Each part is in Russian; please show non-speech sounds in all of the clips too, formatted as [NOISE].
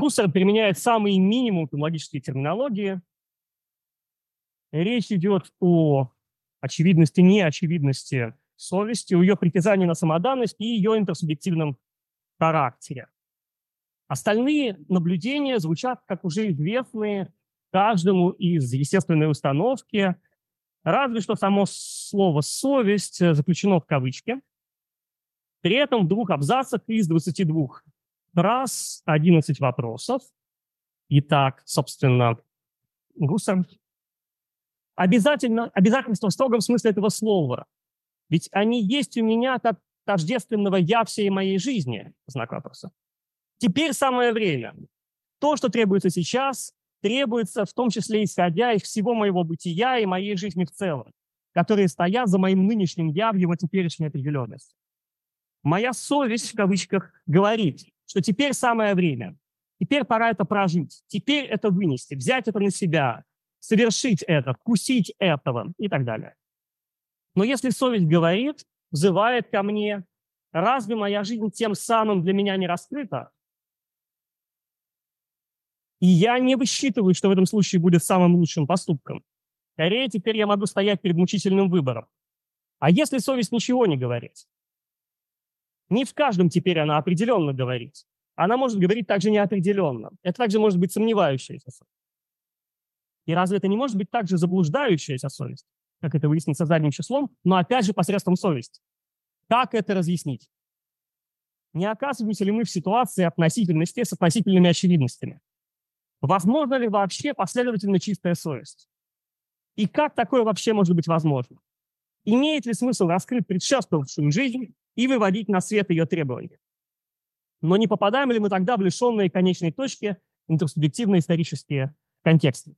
Руссер применяет самый минимум технологической терминологии. Речь идет о очевидности, неочевидности совести, о ее притязании на самоданность и ее интерсубъективном характере. Остальные наблюдения звучат как уже известные каждому из естественной установки, разве что само слово «совесть» заключено в кавычки. При этом в двух абзацах из 22 раз 11 вопросов. Итак, собственно, Гусар. Обязательно, обязательство в строгом смысле этого слова. Ведь они есть у меня как тождественного «я» всей моей жизни, знак вопроса. Теперь самое время. То, что требуется сейчас, требуется в том числе исходя из всего моего бытия и моей жизни в целом, которые стоят за моим нынешним «я» в его теперешней определенности. Моя совесть, в кавычках, говорит, что теперь самое время, теперь пора это прожить, теперь это вынести, взять это на себя, совершить это, вкусить этого и так далее. Но если совесть говорит, взывает ко мне, разве моя жизнь тем самым для меня не раскрыта? И я не высчитываю, что в этом случае будет самым лучшим поступком. Скорее, теперь я могу стоять перед мучительным выбором. А если совесть ничего не говорит? Не в каждом теперь она определенно говорит. Она может говорить также неопределенно. Это также может быть сомневающаяся совесть. И разве это не может быть также заблуждающаяся совесть, как это выяснится задним числом, но опять же посредством совести? Как это разъяснить? Не оказываемся ли мы в ситуации относительности с относительными очевидностями? Возможно ли вообще последовательно чистая совесть? И как такое вообще может быть возможно? Имеет ли смысл раскрыть предшествовавшую жизнь и выводить на свет ее требования. Но не попадаем ли мы тогда в лишенные конечной точки интерсубъективные исторические контексты?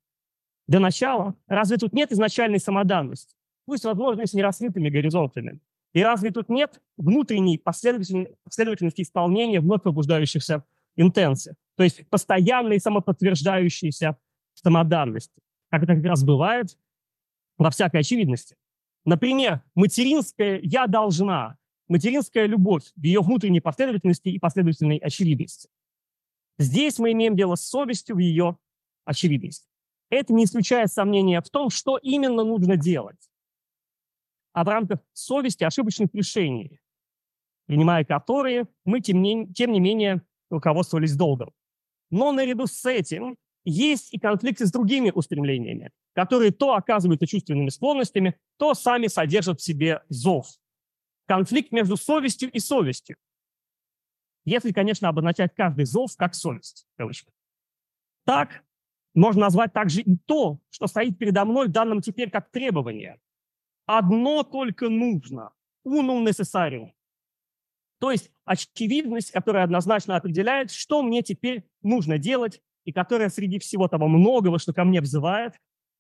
Для начала, разве тут нет изначальной самоданности? Пусть, возможно, с нераскрытыми горизонтами. И разве тут нет внутренней последовательности исполнения вновь пробуждающихся интенций? То есть постоянной самоподтверждающейся самоданности, как это как раз бывает во всякой очевидности. Например, материнское «я должна» материнская любовь в ее внутренней последовательности и последовательной очевидности. Здесь мы имеем дело с совестью в ее очевидности. Это не исключает сомнения в том, что именно нужно делать, а в рамках совести ошибочных решений, принимая которые мы, тем не, тем не менее, руководствовались долгом. Но наряду с этим есть и конфликты с другими устремлениями, которые то оказываются чувственными склонностями, то сами содержат в себе зов – конфликт между совестью и совестью. Если, конечно, обозначать каждый зов как совесть. Так можно назвать также и то, что стоит передо мной в данном теперь как требование. Одно только нужно. Unum necessarium. То есть очевидность, которая однозначно определяет, что мне теперь нужно делать, и которая среди всего того многого, что ко мне взывает,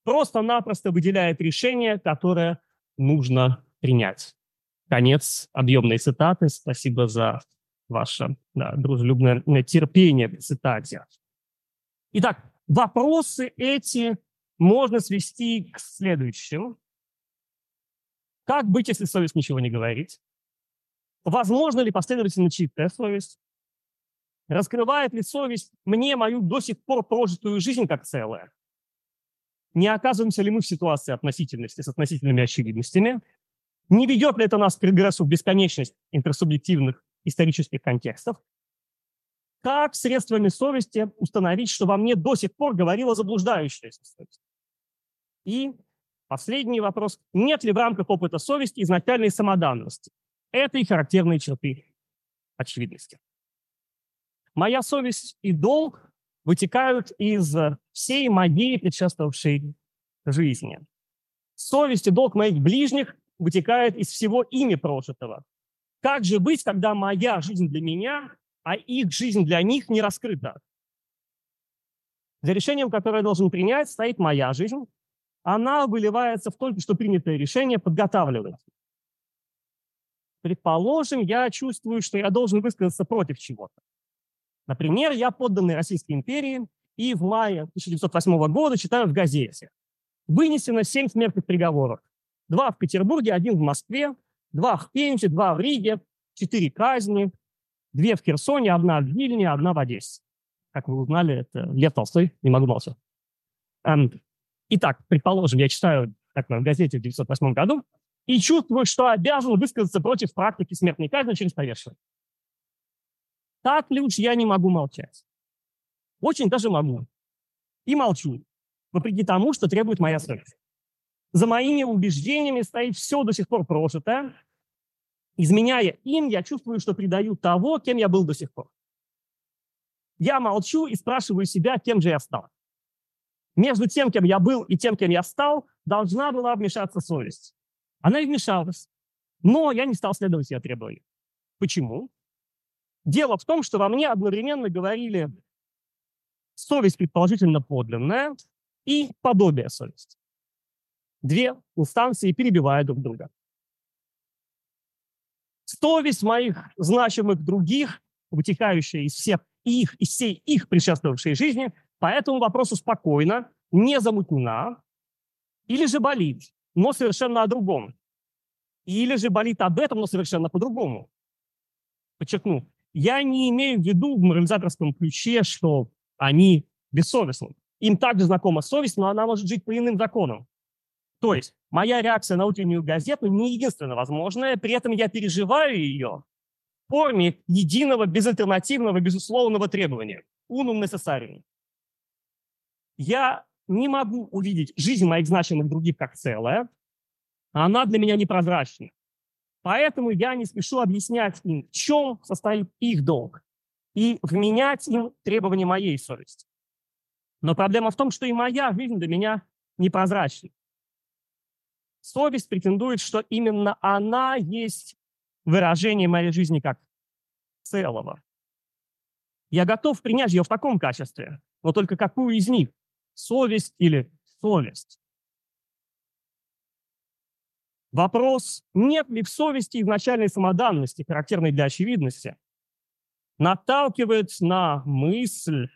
просто-напросто выделяет решение, которое нужно принять. Конец объемной цитаты. Спасибо за ваше да, дружелюбное терпение в цитате. Итак, вопросы эти можно свести к следующему. Как быть, если совесть ничего не говорит? Возможно ли последовательно чистая совесть? Раскрывает ли совесть мне мою до сих пор прожитую жизнь как целое? Не оказываемся ли мы в ситуации относительности с относительными очевидностями? Не ведет ли это нас к регрессу в бесконечность интерсубъективных исторических контекстов? Как средствами совести установить, что во мне до сих пор говорила заблуждающаяся совесть? И последний вопрос. Нет ли в рамках опыта совести изначальной самоданности? Это и характерные черты очевидности. Моя совесть и долг вытекают из всей моей предшествовавшей жизни. Совесть и долг моих ближних вытекает из всего ими прожитого. Как же быть, когда моя жизнь для меня, а их жизнь для них не раскрыта? За решением, которое я должен принять, стоит моя жизнь. Она выливается в только что принятое решение, подготавливает. Предположим, я чувствую, что я должен высказаться против чего-то. Например, я подданный Российской империи, и в мае 1908 года читаю в газете. Вынесено семь смертных приговоров. Два в Петербурге, один в Москве, два в Пензе, два в Риге, четыре казни, две в Херсоне, одна в Вильне, одна в Одессе. как вы узнали, это Лев Толстой, не могу молчать. Эм, итак, предположим, я читаю так, в газете в 1908 году и чувствую, что обязан высказаться против практики смертной казни через повешение. Так ли уж я не могу молчать? Очень даже могу. И молчу, вопреки тому, что требует моя совесть. За моими убеждениями стоит все до сих пор прожитое. Изменяя им, я чувствую, что предаю того, кем я был до сих пор. Я молчу и спрашиваю себя, кем же я стал. Между тем, кем я был, и тем, кем я стал, должна была вмешаться совесть. Она и вмешалась. Но я не стал следовать ее требованиям. Почему? Дело в том, что во мне одновременно говорили совесть предположительно подлинная и подобие совести. Две инстанции перебивают друг друга. Совесть моих значимых других, вытекающая из всех их, из всей их предшествовавшей жизни, по этому вопросу спокойно, не замутнена, или же болит, но совершенно о другом. Или же болит об этом, но совершенно по-другому. Подчеркну, я не имею в виду в морализаторском ключе, что они бессовестны. Им также знакома совесть, но она может жить по иным законам. То есть моя реакция на утреннюю газету не единственная возможная, при этом я переживаю ее в форме единого, безальтернативного, безусловного требования. Унум necessarium. Я не могу увидеть жизнь моих значимых других как целое, она для меня непрозрачна. Поэтому я не спешу объяснять им, в чем состоит их долг, и вменять им требования моей совести. Но проблема в том, что и моя жизнь для меня непрозрачна. Совесть претендует, что именно она есть выражение моей жизни как целого. Я готов принять ее в таком качестве, но только какую из них? Совесть или совесть? Вопрос, нет ли в совести изначальной самоданности, характерной для очевидности, наталкивает на мысль,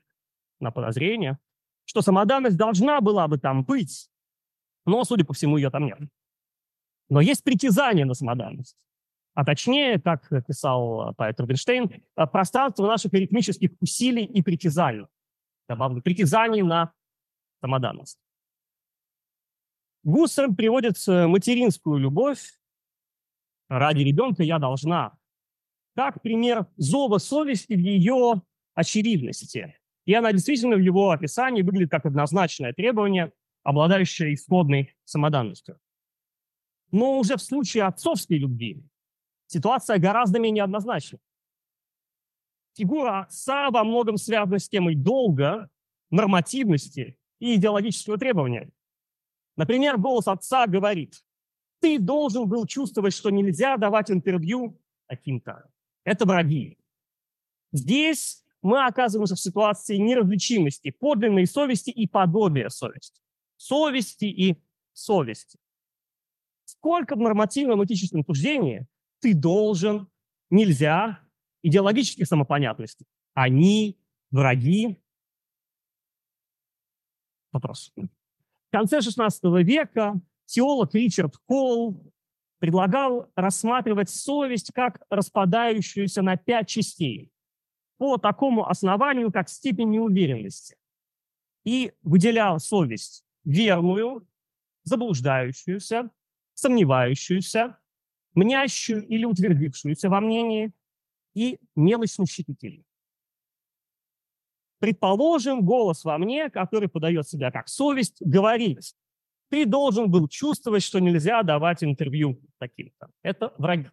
на подозрение, что самоданность должна была бы там быть, но, судя по всему, ее там нет. Но есть притязание на самоданность. А точнее, как писал поэт Рубинштейн, пространство наших ритмических усилий и притязаний. Добавлю, притязаний на самоданность. Гуссером приводит материнскую любовь. Ради ребенка я должна. Как пример зова совести в ее очевидности. И она действительно в его описании выглядит как однозначное требование, обладающее исходной самоданностью. Но уже в случае отцовской любви ситуация гораздо менее однозначна. Фигура отца во многом связана с темой долга, нормативности и идеологического требования. Например, голос отца говорит, ты должен был чувствовать, что нельзя давать интервью таким-то. Это враги. Здесь мы оказываемся в ситуации неразличимости подлинной совести и подобия совести. Совести и совести. Сколько в нормативном этическом суждении ты должен, нельзя, идеологических самопонятностей. Они враги. Вопрос. В конце XVI века теолог Ричард Холл предлагал рассматривать совесть как распадающуюся на пять частей по такому основанию, как степень неуверенности. И выделял совесть верную, заблуждающуюся, сомневающуюся, мнящую или утвердившуюся во мнении и мелочно щепетильную. Предположим, голос во мне, который подает себя как совесть, говорит, ты должен был чувствовать, что нельзя давать интервью таким-то. Это враги.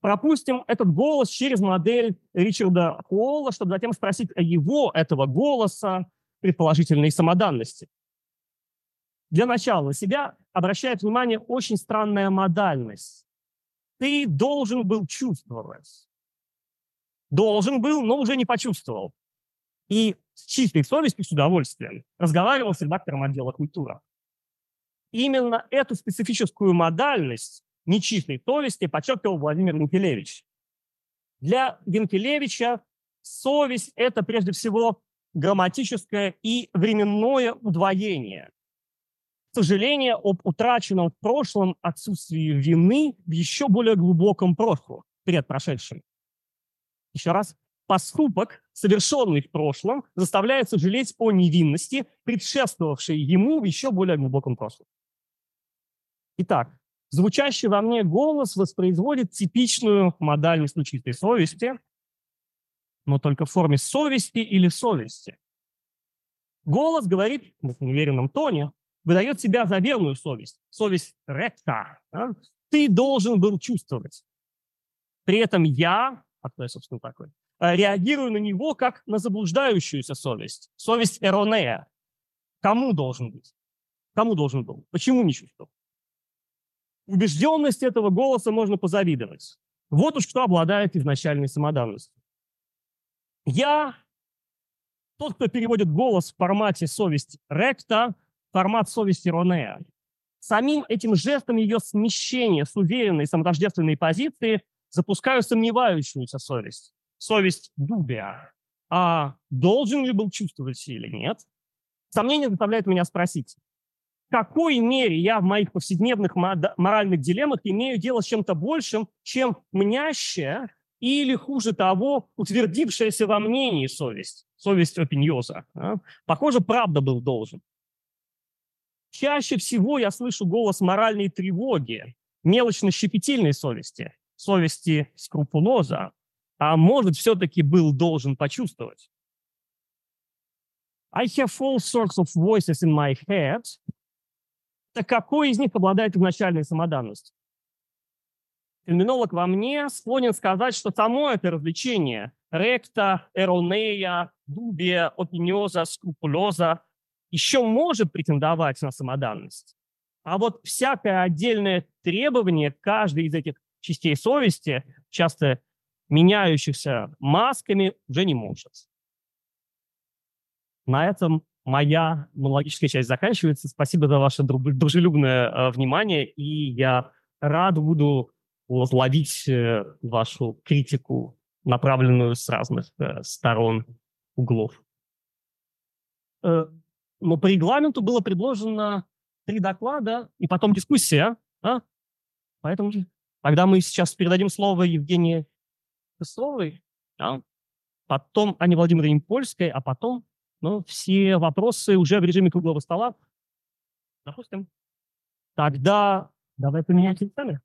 Пропустим этот голос через модель Ричарда Холла, чтобы затем спросить о его, этого голоса, предположительной самоданности. Для начала на себя обращает внимание очень странная модальность. Ты должен был чувствовать. Должен был, но уже не почувствовал и с чистой совестью, с удовольствием разговаривал с редактором отдела культуры. Именно эту специфическую модальность нечистой совести подчеркивал Владимир Винкелевич. Для Винкелевича совесть – это прежде всего грамматическое и временное удвоение. Сожаление об утраченном прошлом отсутствии вины в еще более глубоком прошлом, перед. Еще раз, поступок, совершенный в прошлом, заставляет сожалеть о невинности, предшествовавшей ему в еще более глубоком прошлом. Итак, звучащий во мне голос воспроизводит типичную модальность нечистой совести, но только в форме совести или совести. Голос говорит в неуверенном тоне, выдает себя за верную совесть, совесть ректа. Да? Ты должен был чувствовать. При этом я, а кто я, собственно, такой, э, реагирую на него как на заблуждающуюся совесть. Совесть эронея. Кому должен быть? Кому должен был? Почему не чувствовал? Убежденность этого голоса можно позавидовать. Вот уж кто обладает изначальной самоданностью. Я тот, кто переводит голос в формате совесть ректа, формат совести ронея. Самим этим жестом ее смещения с уверенной самотождественной позиции запускаю сомневающуюся совесть. Совесть дубия. А должен ли был чувствовать или нет? Сомнение заставляет меня спросить, в какой мере я в моих повседневных моральных дилеммах имею дело с чем-то большим, чем мнящая или, хуже того, утвердившаяся во мнении совесть, совесть опиньоза. А? Похоже, правда был должен. Чаще всего я слышу голос моральной тревоги, мелочно-щепетильной совести, совести скрупулоза, а может, все-таки был должен почувствовать. I have all sorts of voices in my head. Так какой из них обладает изначальной самоданностью? Феноменолог во мне склонен сказать, что само это развлечение ректа, эронея, дубия, опиниоза, скрупулеза еще может претендовать на самоданность. А вот всякое отдельное требование каждой из этих частей совести, часто меняющихся масками, уже не может. На этом моя монологическая часть заканчивается. Спасибо за ваше дружелюбное э, внимание, и я рад буду ловить э, вашу критику, направленную с разных э, сторон, углов. Но по регламенту было предложено три доклада и потом дискуссия. А? Поэтому тогда мы сейчас передадим слово Евгении Песовой, а? потом Анне Владимировне Польской, а потом ну, все вопросы уже в режиме круглого стола. Допустим. Тогда давай поменяем местами.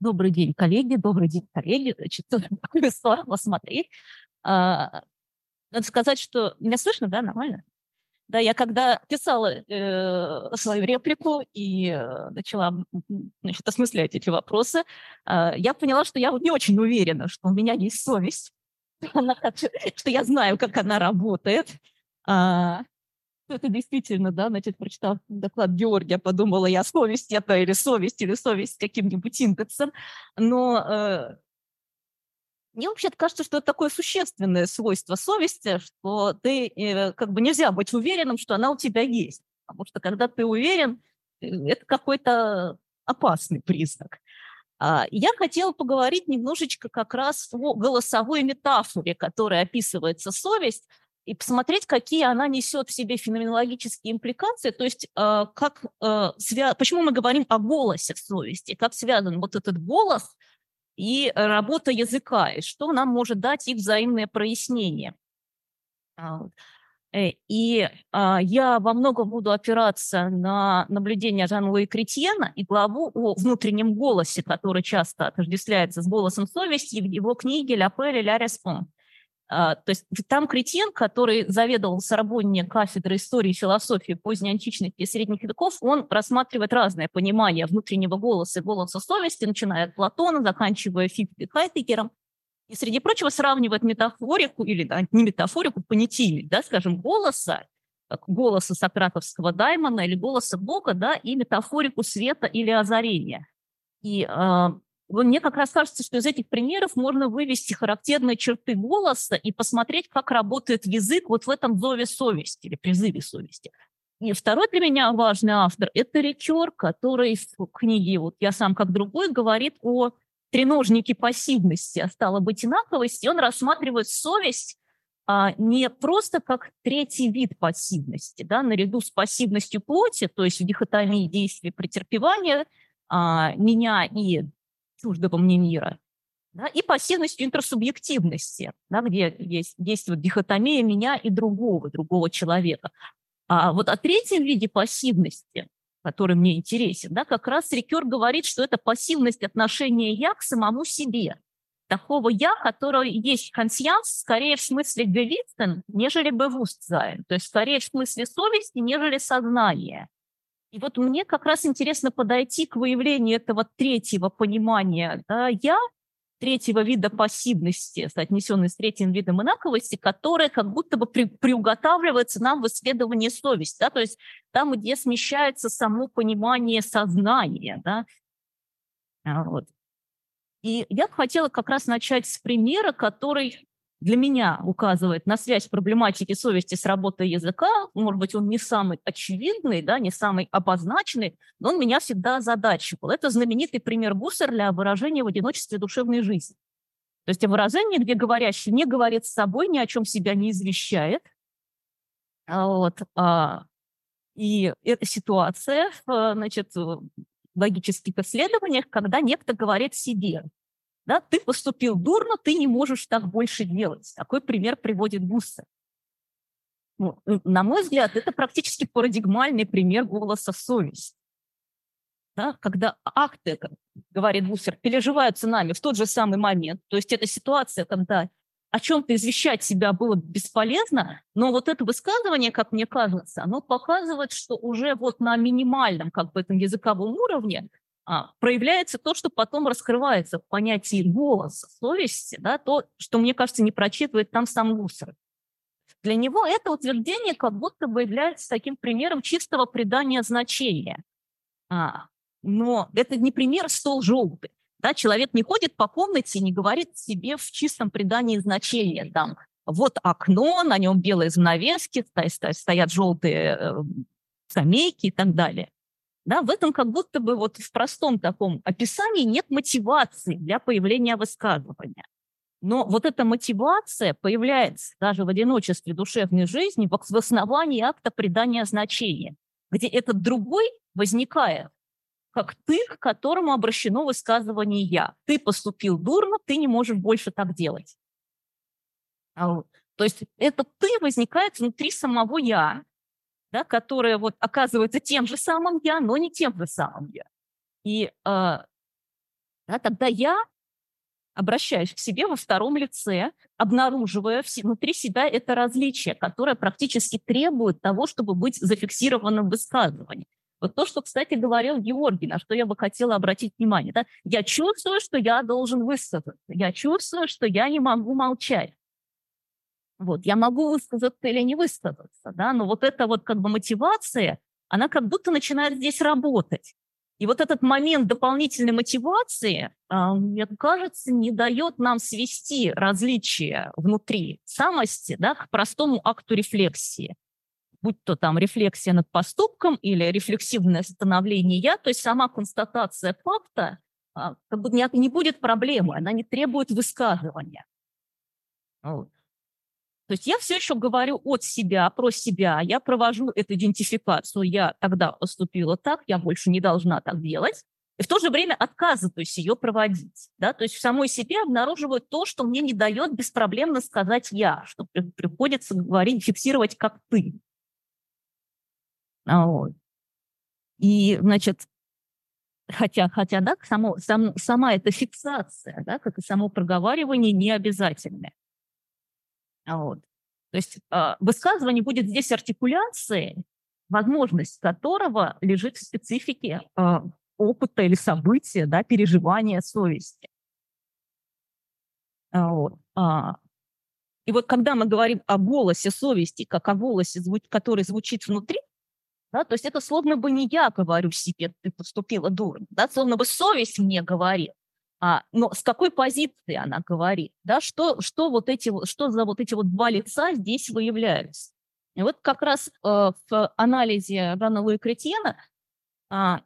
Добрый день, коллеги, добрый день, коллеги. Значит, [LAUGHS] здорово смотреть. А, надо сказать, что меня слышно, да, нормально? Да, я когда писала э, свою реплику и э, начала значит, осмыслять эти вопросы, э, я поняла, что я вот не очень уверена, что у меня есть совесть, [LAUGHS] что я знаю, как она работает. А, это действительно, да, значит, прочитав доклад Георгия, подумала я, совесть это или совесть, или совесть каким-нибудь индексом, но э, мне вообще кажется, что это такое существенное свойство совести, что ты, э, как бы нельзя быть уверенным, что она у тебя есть, потому что когда ты уверен, э, это какой-то опасный признак. А, я хотела поговорить немножечко как раз о голосовой метафоре, которая описывается совесть, и посмотреть, какие она несет в себе феноменологические импликации, то есть э, как, э, свя... почему мы говорим о голосе в совести, как связан вот этот голос и работа языка, и что нам может дать их взаимное прояснение. А, э, и а, я во многом буду опираться на наблюдение Жан-Луи Кретьена и главу о внутреннем голосе, который часто отождествляется с голосом совести в его книге «Ля Пель и ля Респон». А, то есть там Кретьен, который заведовал Сорбонне кафедрой истории и философии поздней античности и средних веков, он рассматривает разное понимание внутреннего голоса и голоса совести, начиная от Платона, заканчивая Фиппи Хайтекером. И, среди прочего, сравнивает метафорику, или да, не метафорику, понятийность, да, скажем, голоса, как голоса сократовского даймона или голоса Бога, да, и метафорику света или озарения. И э, мне как раз кажется, что из этих примеров можно вывести характерные черты голоса и посмотреть, как работает язык вот в этом зове совести или призыве совести. И второй для меня важный автор – это Рикер, который в книге «Вот я сам как другой» говорит о треножнике пассивности, а стало быть инаковости. Он рассматривает совесть а, не просто как третий вид пассивности, да, наряду с пассивностью плоти, то есть в дихотомии действия претерпевания, а, меня и чуждого мне мира. да, и пассивностью интерсубъективности, да, где есть, вот дихотомия меня и другого, другого человека. А вот о третьем виде пассивности, который мне интересен, да, как раз Рикер говорит, что это пассивность отношения я к самому себе. Такого я, которого есть консьянс, скорее в смысле gewisten, нежели bewusstsein, то есть скорее в смысле совести, нежели сознания. И вот мне как раз интересно подойти к выявлению этого третьего понимания да, «я», третьего вида пассивности, соотнесенной с третьим видом инаковости, которая как будто бы при, приуготавливается нам в исследовании совести, да, то есть там, где смещается само понимание сознания, да, а, вот. И я хотела как раз начать с примера, который для меня указывает на связь проблематики совести с работой языка. Может быть, он не самый очевидный, да, не самый обозначенный, но он меня всегда озадачивал. Это знаменитый пример Гуссерля выражения в одиночестве душевной жизни. То есть выражение, где говорящий не говорит с собой, ни о чем себя не извещает. А вот. А, и эта ситуация значит, в логических исследованиях, когда некто говорит себе, да, ты поступил дурно, ты не можешь так больше делать. Такой пример приводит Гуссер. Ну, на мой взгляд, это практически парадигмальный пример голоса совести. Да, когда акты, говорит Гуссер, переживаются нами в тот же самый момент. То есть это ситуация, когда о чем-то извещать себя было бесполезно, но вот это высказывание, как мне кажется, оно показывает, что уже вот на минимальном как бы этом языковом уровне а, проявляется то, что потом раскрывается в понятии голоса, совести, да, то, что, мне кажется, не прочитывает там сам Гуссер. Для него это утверждение как будто бы является таким примером чистого придания значения. А, но это не пример стол желтый. Да, человек не ходит по комнате и не говорит себе в чистом придании значения. Там, вот окно, на нем белые занавески, стоят желтые э, скамейки и так далее. Да, в этом как будто бы вот в простом таком описании нет мотивации для появления высказывания. Но вот эта мотивация появляется даже в одиночестве душевной жизни в основании акта придания значения, где этот другой возникает как ты, к которому обращено высказывание «я». Ты поступил дурно, ты не можешь больше так делать. То есть это «ты» возникает внутри самого «я», да, которое вот оказывается тем же самым я, но не тем же самым я. И э, да, тогда я обращаюсь к себе во втором лице, обнаруживая внутри себя это различие, которое практически требует того, чтобы быть зафиксированным в высказывании. Вот то, что, кстати, говорил Георгий, на что я бы хотела обратить внимание. Да? Я чувствую, что я должен высказаться. Я чувствую, что я не могу молчать. Вот, я могу высказаться или не высказаться, да, но вот эта вот как бы мотивация, она как будто начинает здесь работать. И вот этот момент дополнительной мотивации, а, мне кажется, не дает нам свести различия внутри самости да, к простому акту рефлексии. Будь то там рефлексия над поступком или рефлексивное становление «я», то есть сама констатация факта а, как бы не, будет проблемы, она не требует высказывания. Вот. То есть я все еще говорю от себя, про себя, я провожу эту идентификацию, я тогда поступила так, я больше не должна так делать, и в то же время отказываюсь ее проводить. Да? То есть в самой себе обнаруживаю то, что мне не дает беспроблемно сказать «я», что приходится говорить, фиксировать как «ты». А вот. И, значит, хотя, хотя да, само, сам, сама эта фиксация, да, как и само проговаривание, не обязательная. Вот. То есть э, высказывание будет здесь артикуляцией, возможность которого лежит в специфике э, опыта или события, да, переживания совести. Вот. А, и вот когда мы говорим о голосе совести, как о голосе, который звучит внутри, да, то есть это словно бы не я говорю себе, ты поступила дурно, да, словно бы совесть мне говорит, а, но с какой позиции она говорит, да, что, что, вот эти, что за вот эти вот два лица здесь выявляются. И вот как раз э, в анализе Раннелла и Кретьена, э,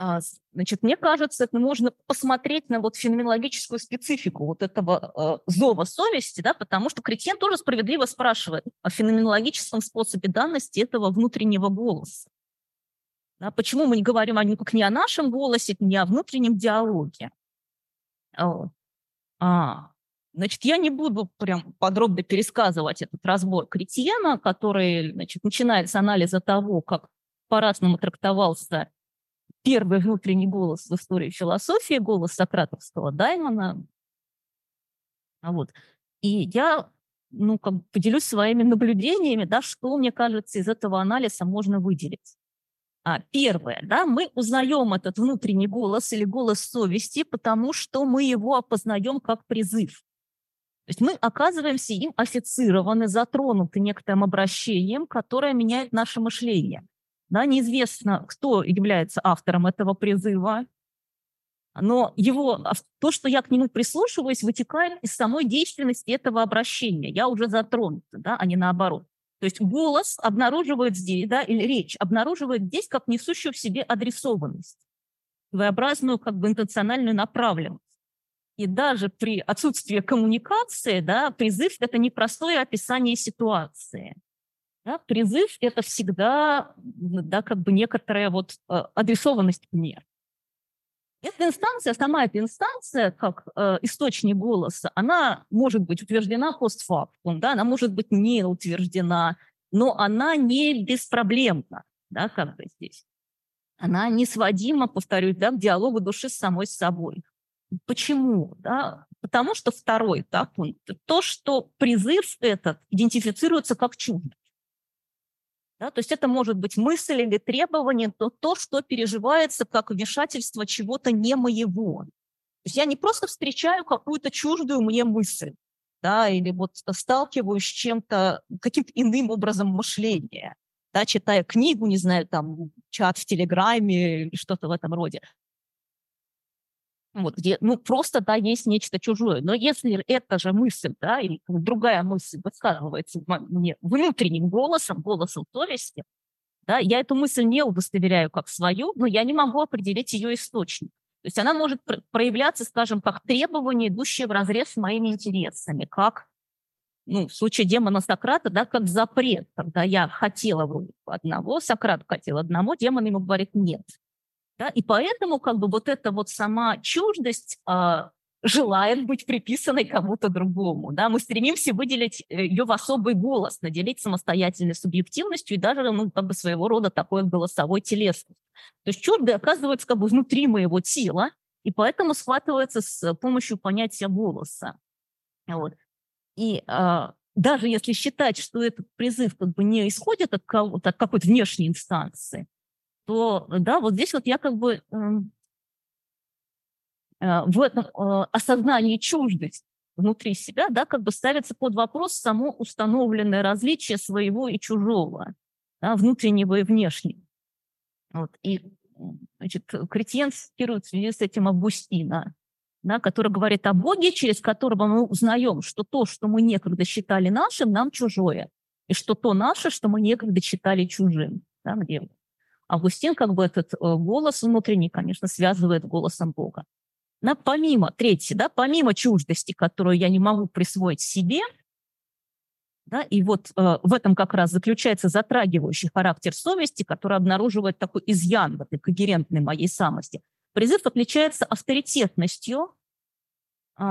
э, значит, мне кажется, это можно посмотреть на вот феноменологическую специфику вот этого э, зова совести, да, потому что Кретьен тоже справедливо спрашивает о феноменологическом способе данности этого внутреннего голоса. Да, почему мы не говорим о, как не о нашем голосе, не о внутреннем диалоге. А, значит, я не буду прям подробно пересказывать этот разбор Кретьена, который значит, начинает с анализа того, как по-разному трактовался первый внутренний голос в истории философии, голос сократовского Даймона. А вот. И я ну, как бы поделюсь своими наблюдениями, да, что, мне кажется, из этого анализа можно выделить. А, первое, да, мы узнаем этот внутренний голос или голос совести, потому что мы его опознаем как призыв. То есть мы оказываемся им офицированы, затронуты некоторым обращением, которое меняет наше мышление. Да, неизвестно, кто является автором этого призыва, но его, то, что я к нему прислушиваюсь, вытекает из самой действенности этого обращения. Я уже затронута, да, а не наоборот. То есть голос обнаруживает здесь, да, или речь обнаруживает здесь как несущую в себе адресованность, своеобразную как бы интенциональную направленность. И даже при отсутствии коммуникации, да, призыв – это не простое описание ситуации. Да, призыв – это всегда да, как бы некоторая вот э, адресованность мне. Эта инстанция, сама эта инстанция, как э, источник голоса, она может быть утверждена постфактум, да, она может быть не утверждена, но она не беспроблемна, да, как бы здесь. Она не сводима, повторюсь, да, к диалогу души с самой собой. Почему? Да? Потому что второй да, пункт, то, что призыв этот идентифицируется как чудо. Да? То есть это может быть мысль или требование, то, то, что переживается как вмешательство чего-то не моего. То есть я не просто встречаю какую-то чуждую мне мысль, да, или вот сталкиваюсь с чем-то, каким-то иным образом мышления, да, читая книгу, не знаю, там, чат в Телеграме или что-то в этом роде вот, где, ну, просто, да, есть нечто чужое. Но если эта же мысль, да, или другая мысль высказывается мне внутренним голосом, голосом совести, да, я эту мысль не удостоверяю как свою, но я не могу определить ее источник. То есть она может проявляться, скажем, как требование, идущее в разрез с моими интересами, как, ну, в случае демона Сократа, да, как запрет, когда я хотела одного, Сократ хотел одного, демон ему говорит нет. Да? И поэтому как бы вот эта вот сама чуждость а, желает быть приписанной кому-то другому. Да? Мы стремимся выделить э, ее в особый голос, наделить самостоятельной субъективностью и даже ну, как бы своего рода такой голосовой телесностью. То есть чуждый оказывается как бы внутри моего тела, и поэтому схватывается с помощью понятия голоса. Вот. И а, даже если считать, что этот призыв как бы не исходит от, от какой-то внешней инстанции, то да, вот здесь вот я как бы эм, э, в этом э, осознании чуждости внутри себя, да, как бы ставится под вопрос само установленное различие своего и чужого, да, внутреннего и внешнего. Вот. И значит, Кретьен цитирует в связи с этим Августина, да, который говорит о Боге, через которого мы узнаем, что то, что мы некогда считали нашим, нам чужое, и что то наше, что мы некогда считали чужим. Да, где Августин как бы этот э, голос внутренний, конечно, связывает голосом Бога. Но помимо, третье, да, помимо чуждости, которую я не могу присвоить себе, да, и вот э, в этом как раз заключается затрагивающий характер совести, который обнаруживает такой изъян в этой когерентной моей самости. Призыв отличается авторитетностью, э,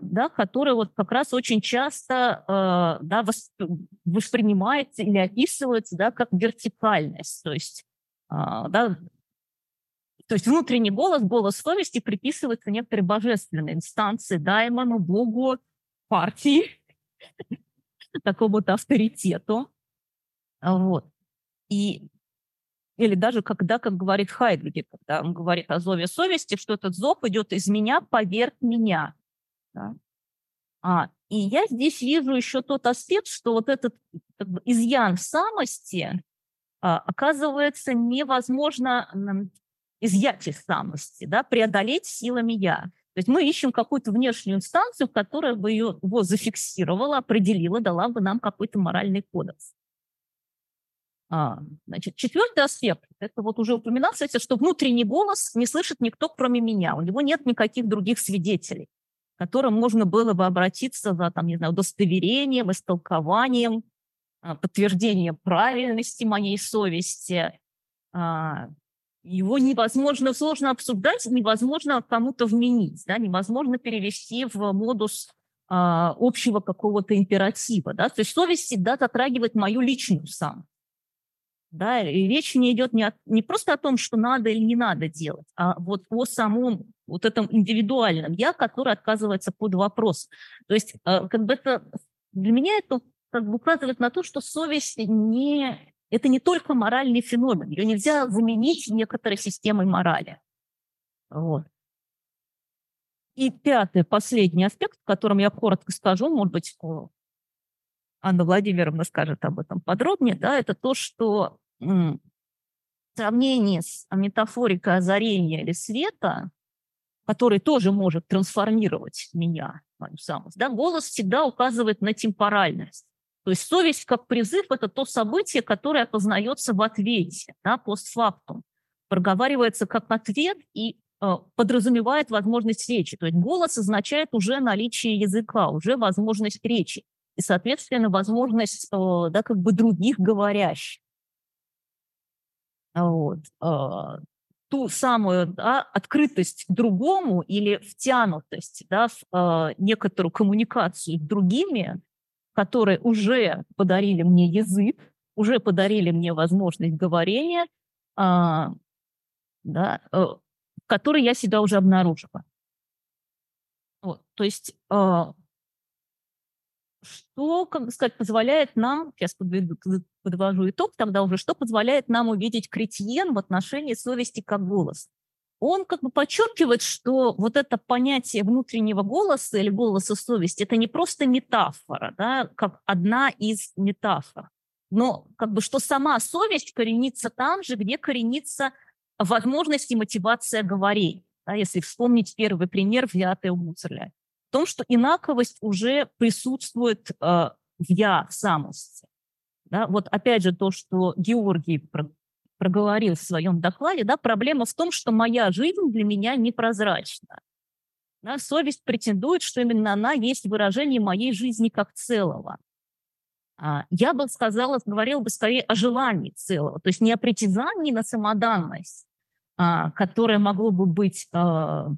да, который вот как раз очень часто э, да, воспринимается или описывается да, как вертикальность. То есть а, да, то есть внутренний голос, голос совести приписывается некоторой божественной инстанции, даймону, богу, партии, [LAUGHS] такому-то авторитету. Вот. И, или даже когда, как говорит Хайдгер, когда он говорит о зове совести, что этот зов идет из меня поверх меня. Да? А, и я здесь вижу еще тот аспект, что вот этот как бы, изъян самости, а, оказывается невозможно изъять из самости, да, преодолеть силами «я». То есть мы ищем какую-то внешнюю инстанцию, которая бы ее, его зафиксировала, определила, дала бы нам какой-то моральный кодекс. А, значит, четвертый аспект, это вот уже упоминался, что внутренний голос не слышит никто, кроме меня. У него нет никаких других свидетелей, к которым можно было бы обратиться за, там, не знаю, удостоверением, истолкованием, а, подтверждение правильности моей совести. А, его невозможно, сложно обсуждать, невозможно кому-то вменить, да, невозможно перевести в модус а, общего какого-то императива, да, то есть совесть всегда затрагивает мою личную сам. Да, и речь не идет не, о, не просто о том, что надо или не надо делать, а вот о самом вот этом индивидуальном я, который отказывается под вопрос. То есть а, как бы это для меня это как бы указывает на то, что совесть не это не только моральный феномен, ее нельзя заменить некоторой системой морали. Вот. И пятый, последний аспект, о котором я коротко скажу, может быть, Анна Владимировна скажет об этом подробнее, да, это то, что м, сравнение с метафорикой озарения или света, который тоже может трансформировать меня, мою самость, да, голос всегда указывает на темпоральность. То есть совесть как призыв – это то событие, которое опознается в ответе, да, постфактум. Проговаривается как ответ и э, подразумевает возможность речи. То есть голос означает уже наличие языка, уже возможность речи и, соответственно, возможность э, да, как бы других говорящих. Вот. Э, ту самую да, открытость к другому или втянутость да, в э, некоторую коммуникацию с другими, которые уже подарили мне язык, уже подарили мне возможность говорения, а, да, э, который я себя уже обнаружила. Вот, то есть а, что, как сказать, позволяет нам, сейчас подведу, подвожу итог тогда уже, что позволяет нам увидеть кретьен в отношении совести как голос? Он как бы подчеркивает, что вот это понятие внутреннего голоса или голоса совести – это не просто метафора, да, как одна из метафор, но как бы что сама совесть коренится там же, где коренится возможность и мотивация говорить. Да, если вспомнить первый пример в Виате у Гуцерля. В том, что инаковость уже присутствует э, в я, в самости. Да, вот опять же то, что Георгий проговорил в своем докладе, да, проблема в том, что моя жизнь для меня непрозрачна. Да, совесть претендует, что именно она есть выражение моей жизни как целого. А, я бы сказала, говорила бы скорее о желании целого, то есть не о притязании на самоданность, а, которое могло бы быть а,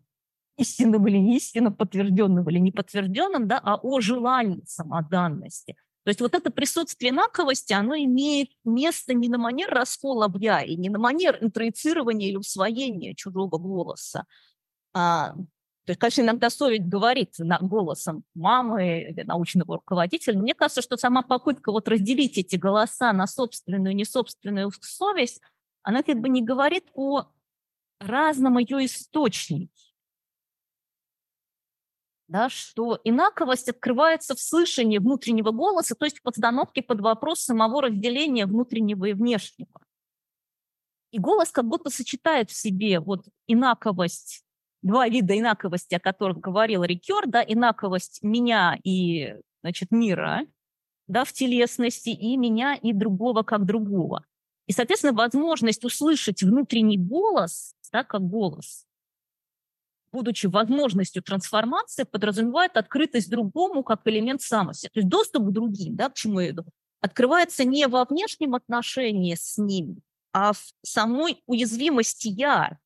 истинным или не истинным, подтвержденным или неподтвержденным, да, а о желании самоданности – то есть вот это присутствие инаковости, оно имеет место не на манер раскола в я и не на манер интроицирования или усвоения чужого голоса. А, то есть, конечно, иногда совесть говорит голосом мамы или научного руководителя, мне кажется, что сама попытка вот разделить эти голоса на собственную и несобственную совесть, она как бы не говорит о разном ее источнике да, что инаковость открывается в слышании внутреннего голоса, то есть в постановке под вопрос самого разделения внутреннего и внешнего. И голос как будто сочетает в себе вот инаковость, два вида инаковости, о которых говорил Рикер, да, инаковость меня и, значит, мира, да, в телесности, и меня и другого как другого. И, соответственно, возможность услышать внутренний голос, да, как голос, будучи возможностью трансформации, подразумевает открытость другому как элемент самости. То есть доступ к другим, да, к чему я иду, открывается не во внешнем отношении с ним, а в самой уязвимости «я»,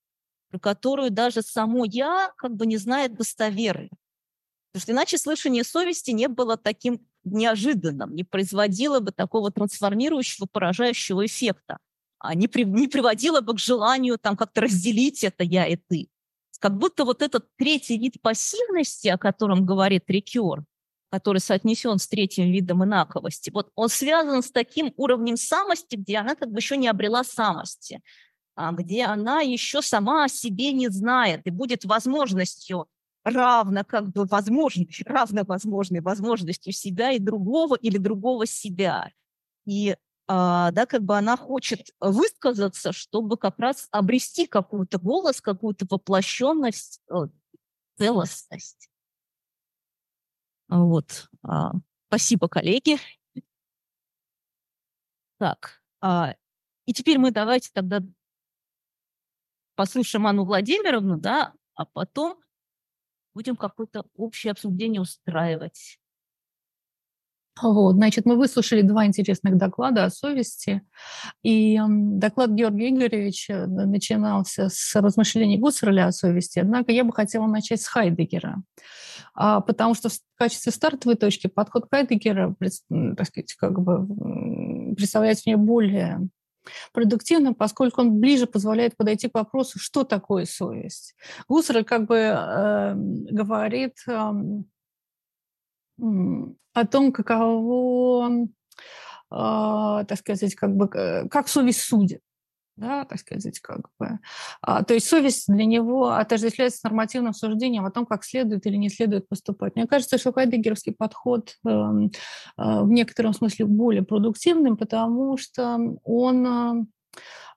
про которую даже само «я» как бы не знает достоверно. Потому что иначе слышание совести не было таким неожиданным, не производило бы такого трансформирующего, поражающего эффекта, а не, при, не приводило бы к желанию там как-то разделить это «я» и «ты». Как будто вот этот третий вид пассивности, о котором говорит Рикер, который соотнесен с третьим видом инаковости, вот он связан с таким уровнем самости, где она как бы еще не обрела самости, а где она еще сама о себе не знает и будет возможностью равно как бы возможной, равно возможной возможностью себя и другого или другого себя. И да, как бы она хочет высказаться, чтобы как раз обрести какой-то голос, какую-то воплощенность, целостность. Вот. А, спасибо, коллеги. Так, а, и теперь мы давайте тогда послушаем Анну Владимировну, да, а потом будем какое-то общее обсуждение устраивать. Вот, значит, мы выслушали два интересных доклада о совести. И доклад Георгия Игоревича начинался с размышлений Гуссерля о совести, однако я бы хотела начать с Хайдегера, а, потому что в качестве стартовой точки подход Хайдегера, так сказать, как бы представляется мне более продуктивным, поскольку он ближе позволяет подойти к вопросу, что такое совесть. Гуссерль как бы э, говорит... Э, о том, каково, э, так сказать, как бы, как совесть судит. Да, так сказать, как бы. А, то есть совесть для него отождествляется с нормативным суждением о том, как следует или не следует поступать. Мне кажется, что хайдегеровский подход э, э, в некотором смысле более продуктивным, потому что он а,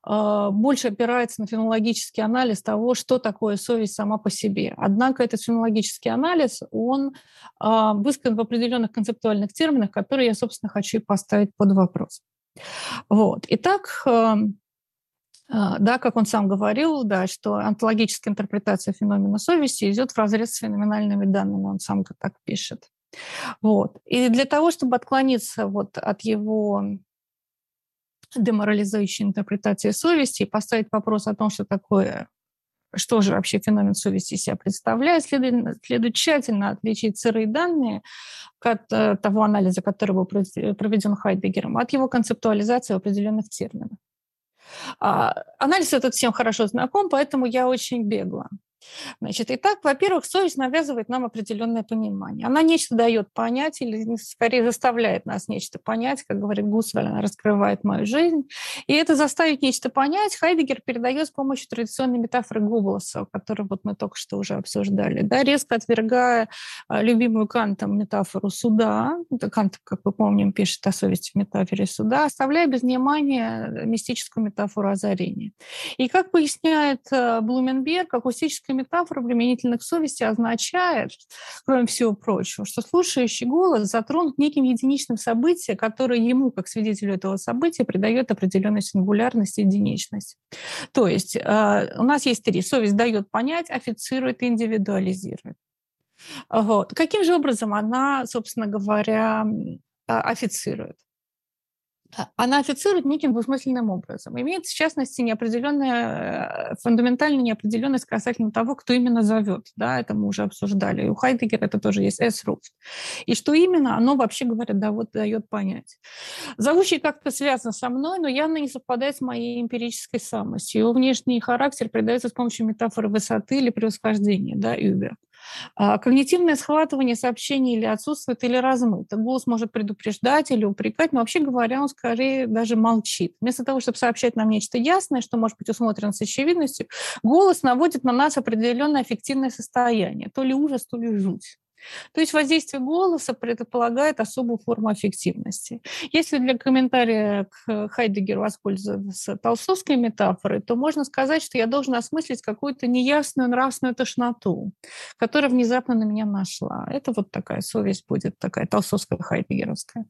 больше опирается на фенологический анализ того, что такое совесть сама по себе. Однако этот фенологический анализ, он а, высказан в определенных концептуальных терминах, которые я, собственно, хочу поставить под вопрос. Вот. Итак, а, да, как он сам говорил, да, что онтологическая интерпретация феномена совести идет в разрез с феноменальными данными, он сам так пишет. Вот. И для того, чтобы отклониться вот от его деморализующей интерпретации совести и поставить вопрос о том, что такое что же вообще феномен совести себя представляет, следует, следует тщательно отличить сырые данные от э, того анализа, который был проведен Хайдегером, от его концептуализации в определенных терминах. А, анализ этот всем хорошо знаком, поэтому я очень бегла. Значит, итак, во-первых, совесть навязывает нам определенное понимание. Она нечто дает понять или скорее заставляет нас нечто понять, как говорит Гусвель, она раскрывает мою жизнь. И это заставить нечто понять Хайдегер передает с помощью традиционной метафоры Гублоса, которую вот мы только что уже обсуждали, да, резко отвергая а, любимую Кантом метафору суда, это Кант, как мы помним, пишет о совести в метафоре суда, оставляя без внимания мистическую метафору озарения. И как поясняет а, Блуменберг, акустическая метафора применительно к совести означает, кроме всего прочего, что слушающий голос затронут неким единичным событием, которое ему, как свидетелю этого события, придает определенную сингулярность и единичность. То есть э, у нас есть три. Совесть дает понять, официрует и индивидуализирует. Вот. Каким же образом она, собственно говоря, официрует? Она официрует неким двусмысленным образом. Имеет, в частности, неопределенная, э, фундаментальная неопределенность касательно того, кто именно зовет. Да, это мы уже обсуждали. И у Хайдегера это тоже есть S-root. И что именно, оно вообще, говоря, да, вот дает понять. Зовущий как-то связан со мной, но явно не совпадает с моей эмпирической самостью. Его внешний характер придается с помощью метафоры высоты или превосхождения, да, Uber. А, когнитивное схватывание сообщений или отсутствует, или размыто. Голос может предупреждать или упрекать, но вообще говоря, он скорее даже молчит. Вместо того, чтобы сообщать нам нечто ясное, что может быть усмотрено с очевидностью, голос наводит на нас определенное аффективное состояние, то ли ужас, то ли жуть. То есть воздействие голоса предполагает особую форму эффективности. Если для комментария к Хайдегеру воспользоваться толстовской метафорой, то можно сказать, что я должен осмыслить какую-то неясную нравственную тошноту, которая внезапно на меня нашла. Это вот такая совесть будет, такая толстовская хайдегеровская.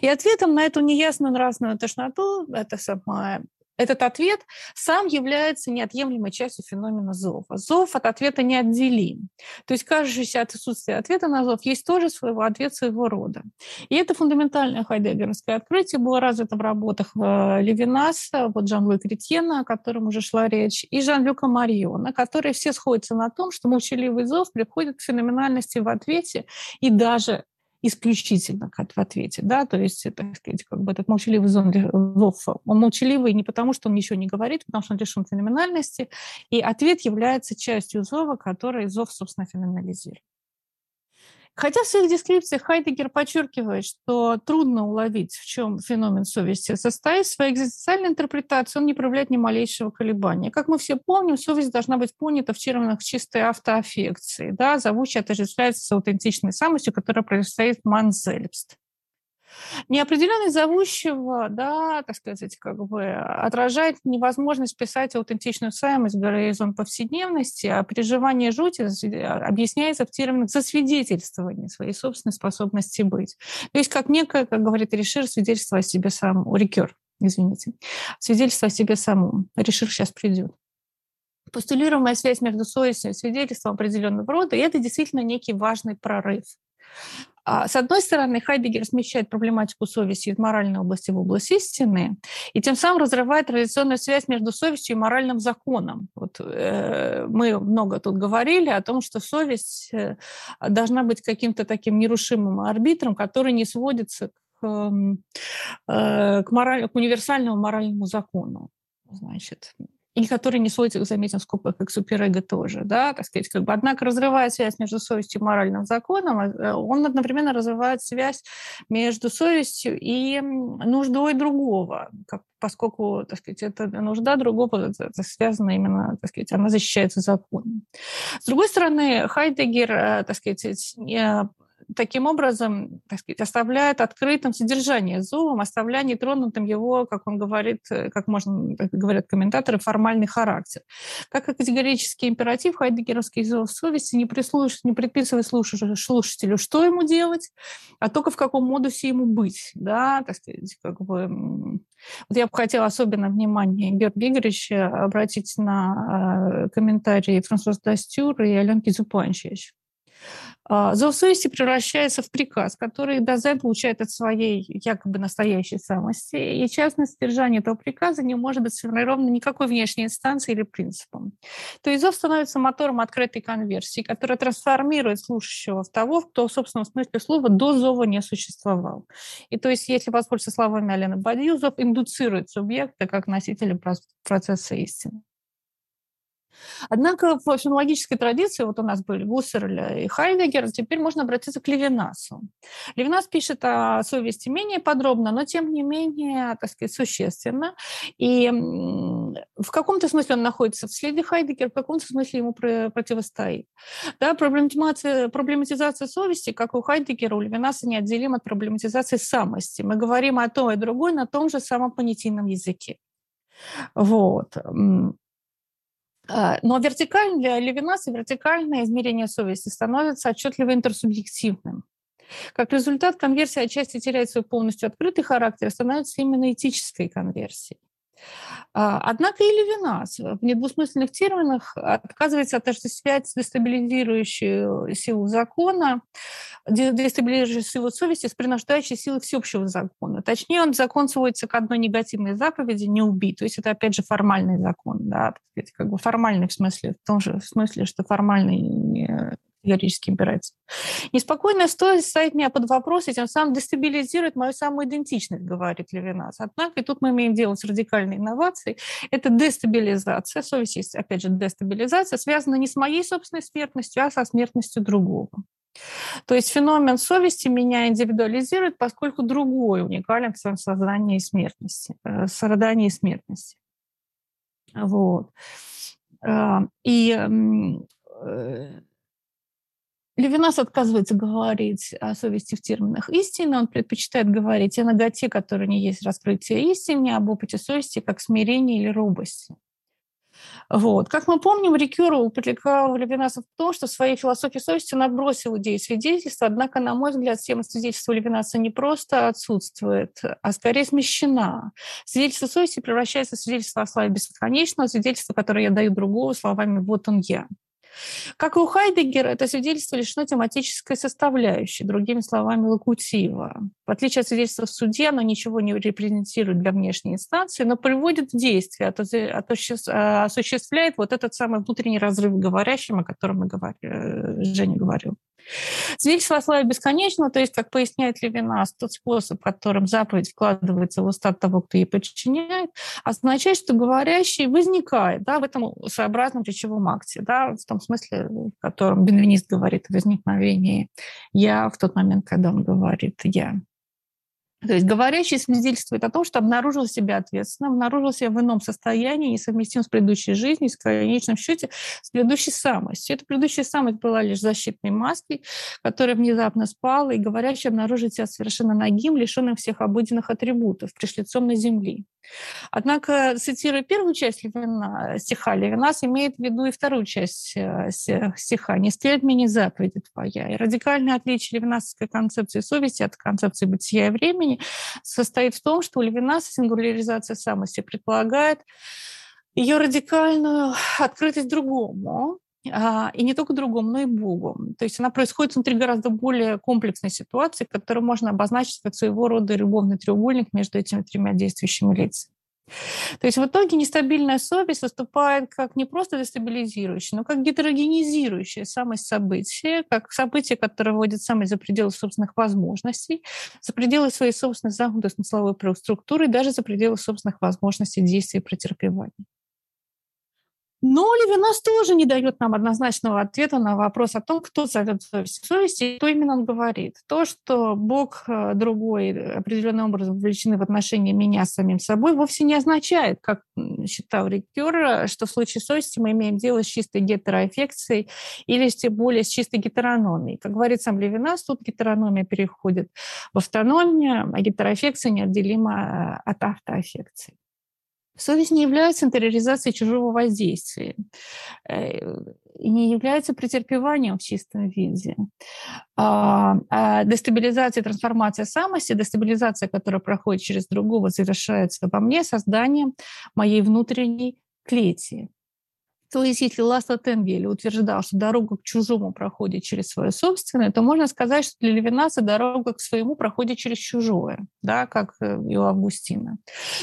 И ответом на эту неясную нравственную тошноту, это самая этот ответ сам является неотъемлемой частью феномена зова. Зов от ответа неотделим. То есть кажущееся отсутствие ответа на зов есть тоже своего ответ своего рода. И это фундаментальное хайдегеровское открытие было развито в работах э, Левинаса, вот Жан-Луи Кретьена, о котором уже шла речь, и Жан-Люка Мариона, которые все сходятся на том, что молчаливый зов приходит к феноменальности в ответе и даже исключительно в ответе, да, то есть, так сказать, как бы этот молчаливый зон зов, он молчаливый не потому, что он ничего не говорит, потому что он лишен феноменальности, и ответ является частью зова, который зов, собственно, феноменализирует. Хотя в своих дескрипциях Хайдегер подчеркивает, что трудно уловить, в чем феномен совести состоит, в своей экзистенциальной интерпретации он не проявляет ни малейшего колебания. Как мы все помним, совесть должна быть понята в терминах чистой автоаффекции. Да? Зовущая отождествляется с аутентичной самостью, которая происходит манзельбст. Неопределенность зовущего, да, так сказать, как бы отражает невозможность писать аутентичную самость, горизонт повседневности, а переживание жути объясняется в терминах засвидетельствования своей собственной способности быть. То есть как некое, как говорит Ришир, свидетельство о себе самом, Рикер, извините, свидетельство о себе самом. Ришир сейчас придет постулируемая связь между совестью и свидетельством определенного рода, и это действительно некий важный прорыв. А, с одной стороны, Хайдегер смещает проблематику совести из моральной области в область истины, и тем самым разрывает традиционную связь между совестью и моральным законом. Вот, э, мы много тут говорили о том, что совесть э, должна быть каким-то таким нерушимым арбитром, который не сводится к, эм, э, к, мораль, к универсальному моральному закону. Значит, и который не сводится, заметим, в скобках, как суперэго тоже, да, так сказать, как бы, однако разрывает связь между совестью и моральным законом, э, он одновременно разрывает связь между совестью и нуждой другого, как, поскольку, так сказать, это нужда другого это связано именно, так сказать, она защищается законом. С другой стороны, Хайдегер, э, так сказать, э, таким образом, так сказать, оставляет открытым содержание зовом, оставляя нетронутым его, как он говорит, э, как можно, как говорят комментаторы, формальный характер. Как и категорический императив, хайдегеровский зов совести не, прислуш... не предписывает слушателю, что ему делать, а только в каком модусе ему быть. Да, так сказать, как бы... Вот я бы хотела особенно внимание Георгия Игоревича обратить на э, комментарии Франсуаз Дастюр и Аленки Зупанчевич. А, зов совести превращается в приказ, который Дазен получает от своей якобы настоящей самости, и частное содержание этого приказа не может быть сформировано никакой внешней инстанцией или принципом. То есть зов становится мотором открытой конверсии, которая трансформирует слушающего в того, кто в собственном смысле слова до зова не существовал. И то есть, если воспользоваться словами Алены Бадью, зов индуцирует субъекта как носителя процесса истины. Однако в фенологической традиции, вот у нас были Гуссерль и Хайдегер, теперь можно обратиться к Левинасу. Левинас пишет о совести менее подробно, но тем не менее, так сказать, существенно. И в каком-то смысле он находится в следе Хайдегера, в каком-то смысле ему противостоит. Да, проблематизация, проблематизация совести, как у Хайдегера, у Левинаса неотделима от проблематизации самости. Мы говорим о том и другой на том же самом понятийном языке. Вот. А, но вертикально для Левинаса вертикальное измерение совести становится отчетливо интерсубъективным. Как результат, конверсия отчасти теряет свой полностью открытый характер становится именно этической конверсией. А, однако и Левинас в недвусмысленных терминах отказывается отождествлять дестабилизирующую силу закона, дестабилизирующую силу совести с принуждающей силой всеобщего закона. Точнее, он закон сводится к одной негативной заповеди «не убий». То есть это, опять же, формальный закон. Да, как бы формальный в смысле, в том же смысле, что формальный категорически императив. Неспокойная стоимость ставит меня под вопрос и тем самым дестабилизирует мою самую идентичность, говорит Левинас. Однако и тут мы имеем дело с радикальной инновацией. Это дестабилизация, совесть есть, опять же, дестабилизация, связана не с моей собственной смертностью, а со смертностью другого. То есть феномен совести меня индивидуализирует, поскольку другой уникален в своем создании и смертности, э, создании и смертности. Вот. А, и э, Левинас отказывается говорить о совести в терминах истины, он предпочитает говорить о ноготе, которая не есть раскрытие истины, об опыте совести как смирении или робости. Вот. Как мы помним, Рикюра упрекал Левинаса в том, что в своей философии совести он отбросил идею свидетельства, однако, на мой взгляд, тема свидетельства Левинаса не просто отсутствует, а скорее смещена. Свидетельство совести превращается в свидетельство о славе бесконечного, свидетельство, которое я даю другого словами «вот он я». Как и у Хайдегера, это свидетельство лишено тематической составляющей, другими словами, локутива. В отличие от свидетельства в суде, оно ничего не репрезентирует для внешней инстанции, но приводит в действие, а, осуществляет вот этот самый внутренний разрыв говорящим, о котором мы говорили, э, Женя говорил. Свидетельство о славе бесконечного, то есть, как поясняет Левинас, тот способ, которым заповедь вкладывается в уста того, кто ей подчиняет, означает, что говорящий возникает да, в этом своеобразном речевом акте, да, в том смысле, в котором бенвенист говорит о возникновении «я» в тот момент, когда он говорит «я». То есть говорящий свидетельствует о том, что обнаружил себя ответственным, обнаружил себя в ином состоянии, несовместим с предыдущей жизнью, в конечном счете с предыдущей самостью. Эта предыдущая самость была лишь защитной маской, которая внезапно спала, и говорящий обнаружит себя совершенно нагим, лишенным всех обыденных атрибутов, пришлицом на земли. Однако, цитируя первую часть Левина, стиха Левинас, имеет в виду и вторую часть э, стиха «Не стрель мне заповеди твоя». И радикальное отличие левинасовской концепции совести от концепции бытия и времени состоит в том, что у Левинаса сингуляризация самости предполагает ее радикальную открытость другому, а, и не только другому, но и Богу. То есть она происходит внутри гораздо более комплексной ситуации, которую можно обозначить как своего рода любовный треугольник между этими тремя действующими лицами. То есть в итоге нестабильная совесть выступает как не просто дестабилизирующая, но как гетерогенизирующая самость события, как событие, которое вводит самость за пределы собственных возможностей, за пределы своей собственной замкнутой смысловой структуры даже за пределы собственных возможностей действий и претерпевания. Но Левинас тоже не дает нам однозначного ответа на вопрос о том, кто зовет совесть. Совесть, и то именно он говорит. То, что Бог э, другой определенным образом вовлечены в отношения меня с самим собой, вовсе не означает, как считал Рикер, что в случае совести мы имеем дело с чистой гетероаффекцией или тем более с чистой гетерономией. Как говорит сам Левинас, тут гетерономия переходит в автономию, а гетероаффекция неотделима э, от автоаффекции. Совесть не является интериоризацией чужого воздействия э, и не является претерпеванием в чистом виде. А, а дестабилизация, трансформация самости, дестабилизация, которая проходит через другого, завершается во мне созданием моей внутренней клети. То есть, если Ласта Тенгель утверждал, что дорога к чужому проходит через свое собственное, то можно сказать, что для Левинаса дорога к своему проходит через чужое, да, как э, и у Августина.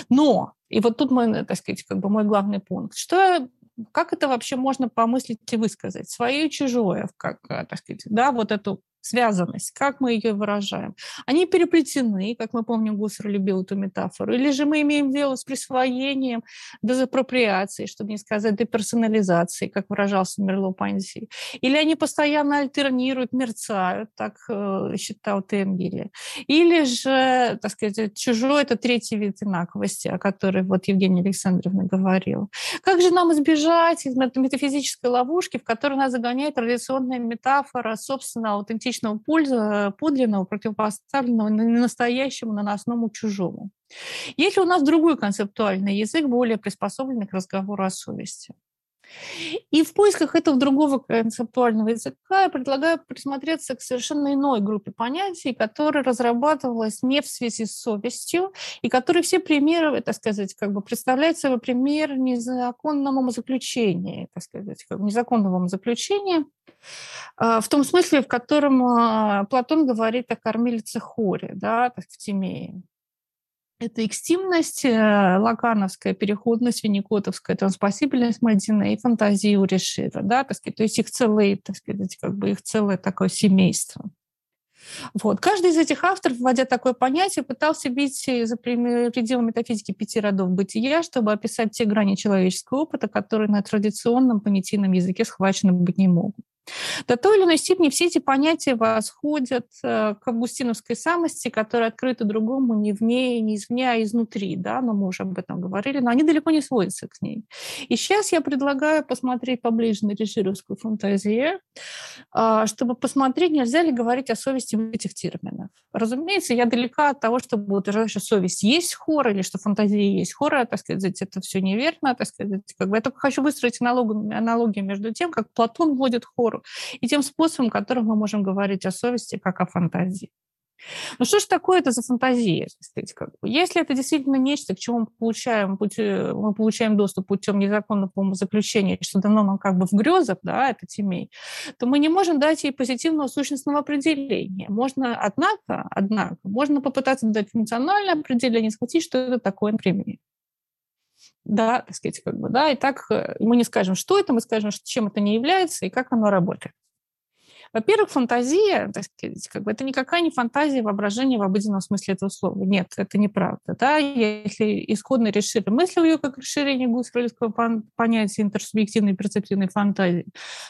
Но, и вот тут мой, так сказать, как бы мой главный пункт, что как это вообще можно помыслить и высказать? Свое и чужое, как, э, так сказать, да, вот эту связанность, как мы ее выражаем. Они переплетены, как мы помним, Гуссер любил эту метафору, или же мы имеем дело с присвоением, дезапроприацией, чтобы не сказать деперсонализацией, как выражался Мерло Панси. Или они постоянно альтернируют, мерцают, так э, считал Тенгеле. Или же, так сказать, чужой – это третий вид инаковости, о которой вот Евгения Александровна говорила. Как же нам избежать из метафизической ловушки, в которую нас загоняет традиционная метафора собственного аутентичного личного польза подлинного, противопоставленного настоящему, наносному чужому. Если у нас другой концептуальный язык, более приспособленный к разговору о совести. И в поисках этого другого концептуального языка я предлагаю присмотреться к совершенно иной группе понятий, которая разрабатывалась не в связи с совестью, и которые все примеры, так сказать, как бы представляют собой пример незаконного заключения, так сказать, как незаконного заключения, а, в том смысле, в котором а, Платон говорит о кормилице Хоре, да, в Тимее. Это экстимность, э, лакановская переходность, винникотовская транспосибельность Мальдина и фантазия у Решира, да, так сказать, то есть их целое, так сказать, как бы их целое такое семейство. Вот. Каждый из этих авторов, вводя такое понятие, пытался бить за пределы метафизики пяти родов бытия, чтобы описать те грани человеческого опыта, которые на традиционном понятийном языке схвачены быть не могут. До той или иной степени все эти понятия восходят э, к августиновской самости, которая открыта другому не вне, не извне, а изнутри, да, но мы уже об этом говорили, но они далеко не сводятся к ней. И сейчас я предлагаю посмотреть поближе на режировскую фантазию, а, чтобы посмотреть, нельзя ли говорить о совести в этих терминах. Разумеется, я далека от того, чтобы утверждать, что совесть есть хор или что фантазия есть хор, так сказать, это все неверно, так сказать. Как бы я только хочу выстроить аналогию, аналогию между тем, как Платон вводит хор разговору, и тем способом, которым мы можем говорить о совести как о фантазии. Ну что же такое это за фантазия? Сказать, как бы? Если это действительно нечто, к чему мы получаем, пути, мы получаем доступ путем незаконного заключения, что дано нам как бы в грезах, да, это темей, то мы не можем дать ей позитивного сущностного определения. Можно, однако, однако, можно попытаться дать функциональное определение, схватить, что это такое, например да, так сказать, как бы, да, и так э, мы не скажем, что это, мы скажем, чем это не является и как оно работает. Во-первых, фантазия, так сказать, как бы это никакая не фантазия воображения в обыденном смысле этого слова. Нет, это неправда. Да? Если исходно решили мыслил ее как расширение гусарского понятия интерсубъективной перцептивной фантазии,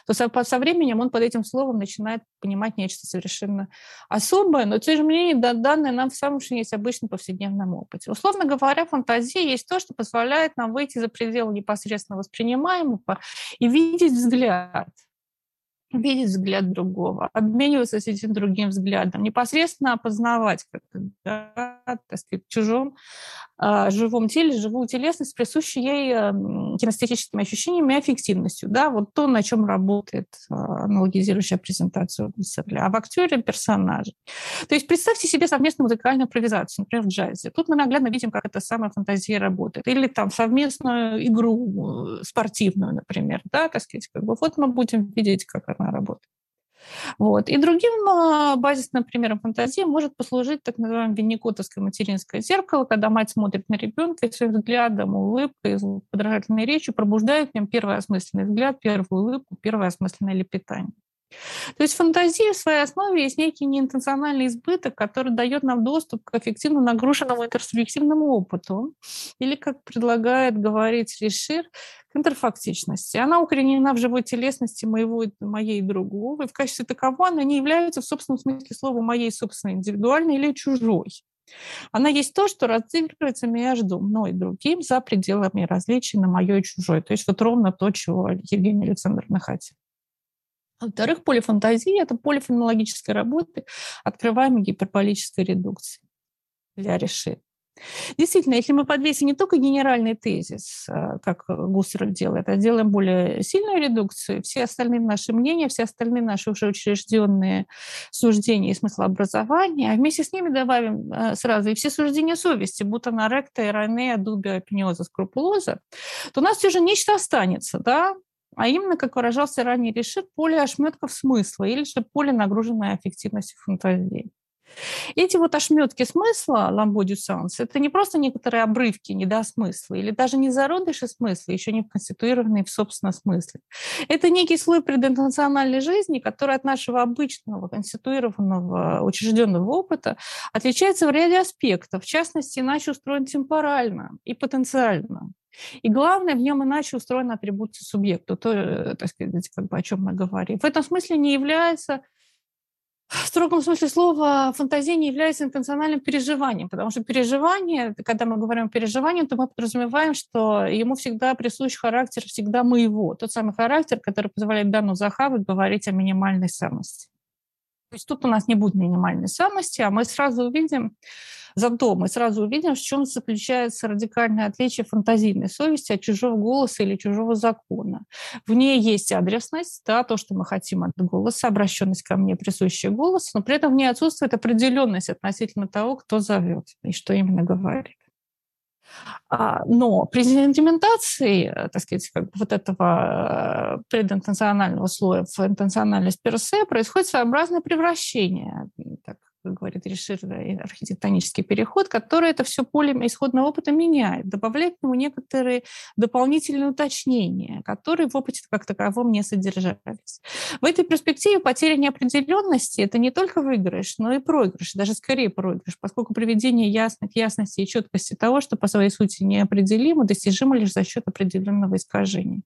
то со, со временем он под этим словом начинает понимать нечто совершенно особое, но тем не менее данное нам в самом что есть обычном повседневном опыте. Условно говоря, фантазия есть то, что позволяет нам выйти за пределы непосредственно воспринимаемого и видеть взгляд видеть взгляд другого, обмениваться с этим другим взглядом, непосредственно опознавать как да, так сказать, в чужом э, живом теле, живую телесность, присущую ей э, кинестетическими ощущениями и аффективностью. Да, вот то, на чем работает э, аналогизирующая презентация Гуссерля. А в актере персонажи. То есть представьте себе совместную музыкальную импровизацию, например, в джазе. Тут мы наглядно видим, как эта самая фантазия работает. Или там совместную игру э, спортивную, например, да, так сказать, как бы вот мы будем видеть, как она работает. Вот. И другим а, базисным примером фантазии может послужить так называемое винникотовское материнское зеркало, когда мать смотрит на ребенка и своим взглядом, улыбкой, подражательной речью пробуждает в нем первый осмысленный взгляд, первую улыбку, первое осмысленное лепетание. То есть фантазия в своей основе есть некий неинтенциональный избыток, который дает нам доступ к эффективно нагруженному интерсубъективному опыту, или, как предлагает говорить Ришир, к интерфактичности. Она укоренена в живой телесности моего, моей и другого, и в качестве таковой она не является в собственном смысле слова моей собственной, индивидуальной или чужой. Она есть то, что разыгрывается между мной и другим за пределами различий на мое и чужое. То есть вот ровно то, чего Евгений Александровна хотел. Во-вторых, полифантазия – это полифонологическая работа, открываемой гиперболической редукции для решения. Действительно, если мы подвесим не только генеральный тезис, а, как Гуссерль делает, а делаем более сильную редукцию, все остальные наши мнения, все остальные наши уже учрежденные суждения и смыслообразования, а вместе с ними добавим а, сразу и все суждения совести, будто на ректа, иронея, дубия, опиниоза, скрупулоза, то у нас все же нечто останется, да, а именно, как выражался ранее Решит, поле ошметков смысла или же поле, нагруженное эффективностью фантазии. Эти вот ошметки смысла ламбодю санс – это не просто некоторые обрывки недосмысла или даже не зародыши смысла, еще не конституированные в собственном смысле. Это некий слой прединтенциональной жизни, который от нашего обычного конституированного учрежденного опыта отличается в ряде аспектов, в частности, иначе устроен темпорально и потенциально. И главное, в нем иначе устроена атрибуция субъекта, то, э, так сказать, как бы о чем мы говорим. В этом смысле не является в строгом смысле слова фантазия не является интенциональным переживанием, потому что переживание, когда мы говорим о переживании, то мы подразумеваем, что ему всегда присущ характер всегда моего, тот самый характер, который позволяет Дану Захаву говорить о минимальной самости. То есть тут у нас не будет минимальной самости, а мы сразу увидим, Зато мы сразу увидим, в чем заключается радикальное отличие фантазийной совести от чужого голоса или чужого закона. В ней есть адресность, да, то, что мы хотим от голоса, обращенность ко мне, присущая голосу, но при этом в ней отсутствует определенность относительно того, кто зовет и что именно говорит. А, но при сентиментации, э, так сказать, как вот этого э, прединтенционального слоя в интенциональность персе происходит своеобразное превращение, так как говорит Ришир, архитектонический переход, который это все поле исходного опыта меняет, добавляет к нему некоторые дополнительные уточнения, которые в опыте как таковом не содержались. В этой перспективе потеря неопределенности – это не только выигрыш, но и проигрыш, даже скорее проигрыш, поскольку приведение ясных, ясности и четкости того, что по своей сути неопределимо, достижимо лишь за счет определенного искажения.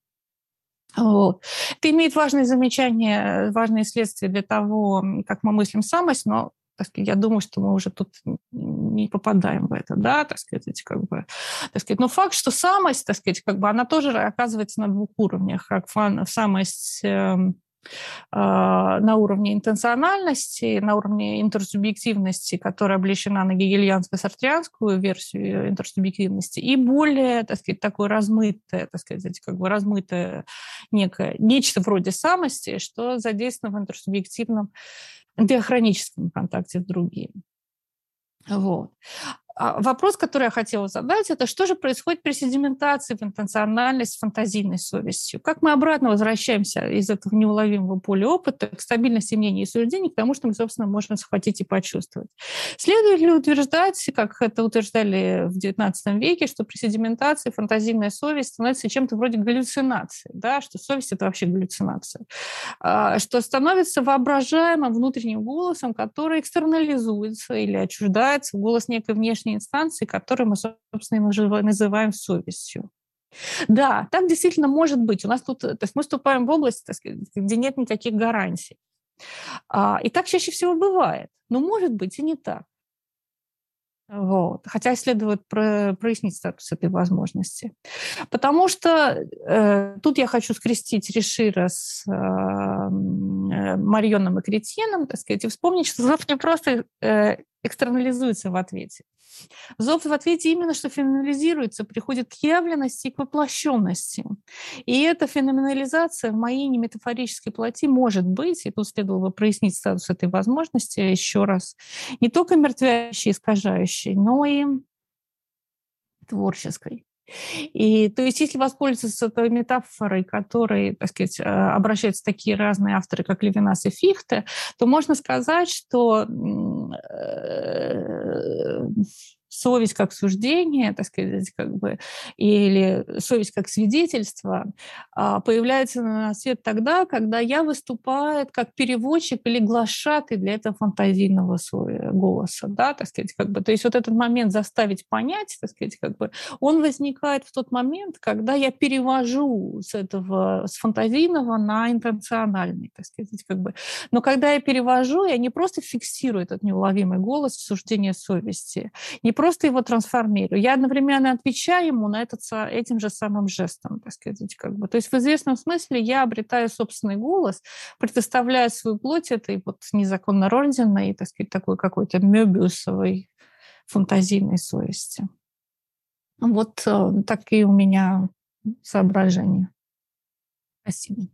Вот. Это имеет важные замечания, важные следствия для того, как мы мыслим самость, но так сказать, я думаю, что мы уже тут не попадаем в это, да, так сказать, как бы, так сказать. Но факт, что самость, так сказать, как бы она тоже оказывается на двух уровнях, как фан, самость э, на уровне интенциональности, на уровне интерсубъективности, которая облечена на гегельянско-сартрианскую версию интерсубъективности, и более, так сказать, такое размытое, так сказать, как бы размытое некое, нечто вроде самости, что задействовано в интерсубъективном диахроническом контакте с другим. Вот. А вопрос, который я хотела задать, это что же происходит при седиментации в интенциональность с фантазийной совестью? Как мы обратно возвращаемся из этого неуловимого поля опыта к стабильности мнений и суждений, к тому, что мы, собственно, можем схватить и почувствовать? Следует ли утверждать, как это утверждали в XIX веке, что при седиментации фантазийная совесть становится чем-то вроде галлюцинации, да? что совесть – это вообще галлюцинация, а, что становится воображаемым внутренним голосом, который экстернализуется или отчуждается голос некой внешней внешней инстанции, которую мы, собственно, называем совестью. Да, так действительно может быть. У нас тут, то есть мы вступаем в область, сказать, где нет никаких гарантий. А, и так чаще всего бывает. Но может быть и не так. Вот. Хотя следует про, прояснить статус этой возможности. Потому что э, тут я хочу скрестить Решира с э, э Марьоном и Кретьеном, так сказать, и вспомнить, что не просто э, экстернализуется в ответе. Зов в ответе именно что феноменализируется, приходит к явленности и к воплощенности. И эта феноменализация в моей неметафорической плоти может быть, и тут следовало бы прояснить статус этой возможности еще раз, не только мертвящей, искажающей, но и творческой. И то есть, если воспользоваться той метафорой, которой, так сказать, э, обращаются такие разные авторы, как Левинас и Фихте, то можно сказать, что э, совесть как суждение, так сказать, как бы, или совесть как свидетельство а, появляется на свет тогда, когда я выступаю как переводчик или глашатый для этого фантазийного голоса, да, так сказать, как бы, то есть вот этот момент заставить понять, так сказать, как бы, он возникает в тот момент, когда я перевожу с этого, с фантазийного на интенциональный, так сказать, как бы, но когда я перевожу, я не просто фиксирую этот неуловимый голос в суждение совести, не просто его трансформирую. Я одновременно отвечаю ему на этот, этим же самым жестом, так сказать, как бы. То есть в известном смысле я обретаю собственный голос, предоставляя свою плоть этой вот незаконно рожденной, так сказать, такой какой-то мебиусовой фантазийной совести. Вот э, такие у меня соображения. Спасибо.